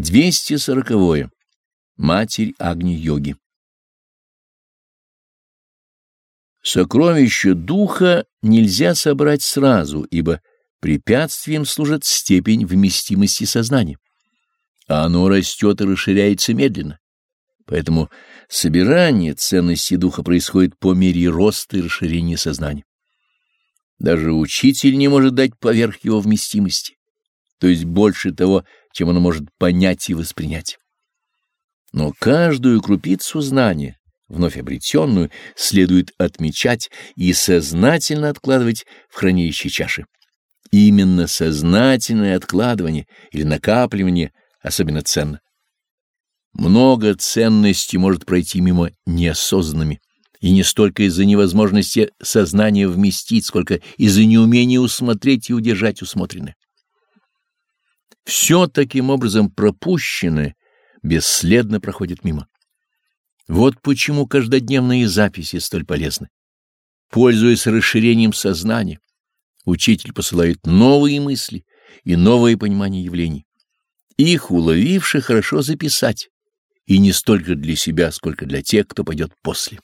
240. -е. Матерь Агни-йоги Сокровища духа нельзя собрать сразу, ибо препятствием служит степень вместимости сознания, а оно растет и расширяется медленно. Поэтому собирание ценности духа происходит по мере роста и расширения сознания. Даже учитель не может дать поверх его вместимости, то есть больше того, чем он может понять и воспринять. Но каждую крупицу знания, вновь обретенную, следует отмечать и сознательно откладывать в хранящие чаши. Именно сознательное откладывание или накапливание особенно ценно. Много ценностей может пройти мимо неосознанными, и не столько из-за невозможности сознания вместить, сколько из-за неумения усмотреть и удержать усмотренное. Все таким образом пропущенное бесследно проходит мимо. Вот почему каждодневные записи столь полезны. Пользуясь расширением сознания, учитель посылает новые мысли и новое понимание явлений. Их, уловивши, хорошо записать, и не столько для себя, сколько для тех, кто пойдет после.